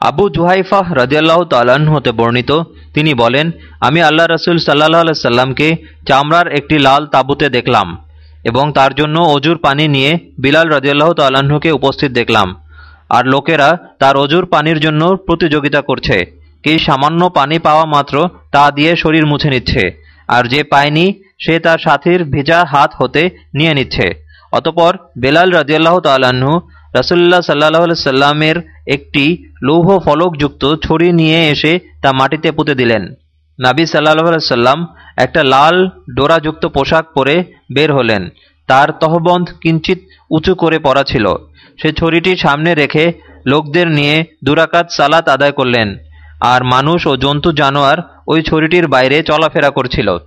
আবু জুহাইফাহ রদিয়াল্লাহ তাল্লাহ্ন হতে বর্ণিত। তিনি বলেন, আমি আল্লাহ রসুল সাল্লাহ সাল্লামকে চামড়ার একটি লাল তাঁবুতে দেখলাম এবং তার জন্য অজুর পানি নিয়ে বিলাল রদিয়াল্লাহ তাল্লাহ্নকে উপস্থিত দেখলাম। আর লোকেরা তার অজুর পানির জন্য প্রতিযোগিতা করছে। কি সামান্য পানি পাওয়া মাত্র তা দিয়ে শরীর মুছে নিচ্ছে। আর যে পায়নি, সে তার সাথীর ভেজা হাত হতে নিয়ে নিচ্ছে। অতপর বেলাল রাজিয়াল্লাহ তাল্লাহ্ন রাসুল্লাহ সাল্লাহ সাল্লামের একটি লৌহ ফলকযুক্ত ছড়ি নিয়ে এসে তা মাটিতে পুঁতে দিলেন। নাবি সাল্লাহ সাল্লাম একটা লাল ডোরাযুক্ত পোশাক পরে বের হলেন। তার তহবন্ধ কিঞ্চিত উঁচু করে পড়া ছিল। সে ছড়িটি সামনে রেখে লোকদের নিয়ে দুরাকাত সালাত আদায় করলেন। আর মানুষ ও জন্তু জানোয়ার ওই ছড়িটির বাইরে চলাফেরা করছিল।